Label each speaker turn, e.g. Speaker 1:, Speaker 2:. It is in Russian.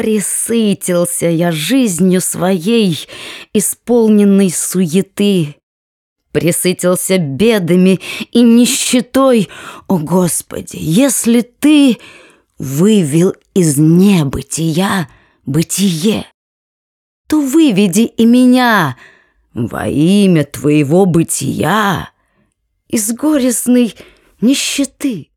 Speaker 1: Присытился я жизнью своей, исполненной суеты. Присытился бедами и нищетой. О, Господи, если Ты вывел из небытия бытие, то выведи и меня во имя Твоего бытия из горестной нищеты.